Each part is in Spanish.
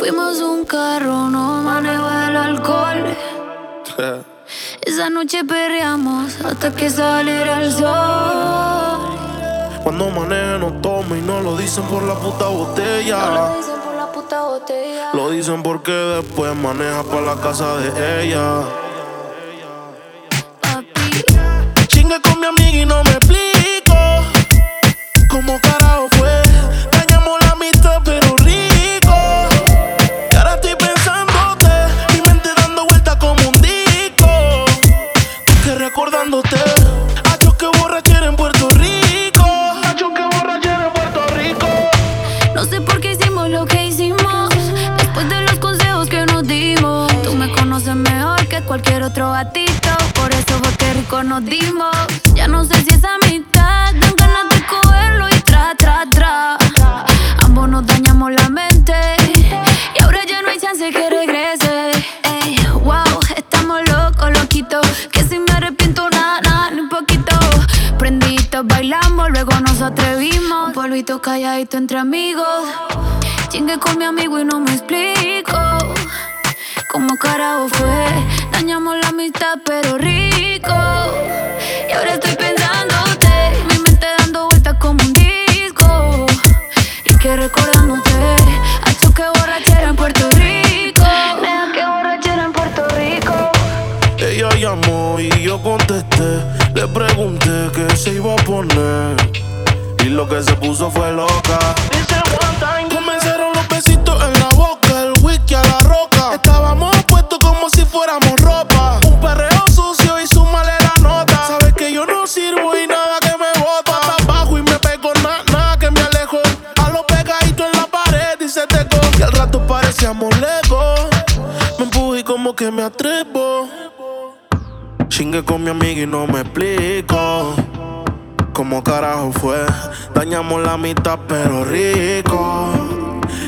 Fuimos un carro, no manejo el alcohol. Esa noche perreamos hasta que saliera el sol. Cuando maneja no toma y no lo dicen por la puta botella. No lo dicen por la puta botella. Lo dicen porque después maneja para la casa de ella. Ya no sé si es amistad. Dan ganas de cogerlo y tra, tra, tra. Ambos nos dañamos la mente. Y ahora ya no hay chance que regrese. Ey, wow, estamos locos, loquitos. Que si me arrepiento, nada, nada, ni un poquito. Prenditos, bailamos, luego nos atrevimos. Un polvito calladito entre amigos. Chingue con mi amigo y no me explico. ¿Cómo carajo fue? Dañamos la amistad, pero rico. Y ahora estoy pensándote. Mi mente dando vueltas como un disco. Y que recordándote. Ha que borrachera en Puerto Rico. Nena, que borrachera en Puerto Rico. Ella llamó y yo contesté. Le pregunté qué se iba a poner. Y lo que se puso fue loca. Me empujé y como que me atrevo. Chingue con mi amiga y no me explico cómo carajo fue. Dañamos la mitad, pero rico.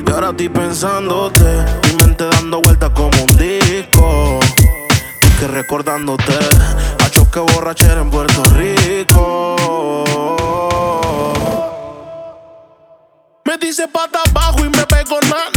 Y ahora estoy pensándote, mi mente dando vueltas como un disco. Que recordándote, a choque borrachera en Puerto Rico. Me dice pata abajo y me pego nada,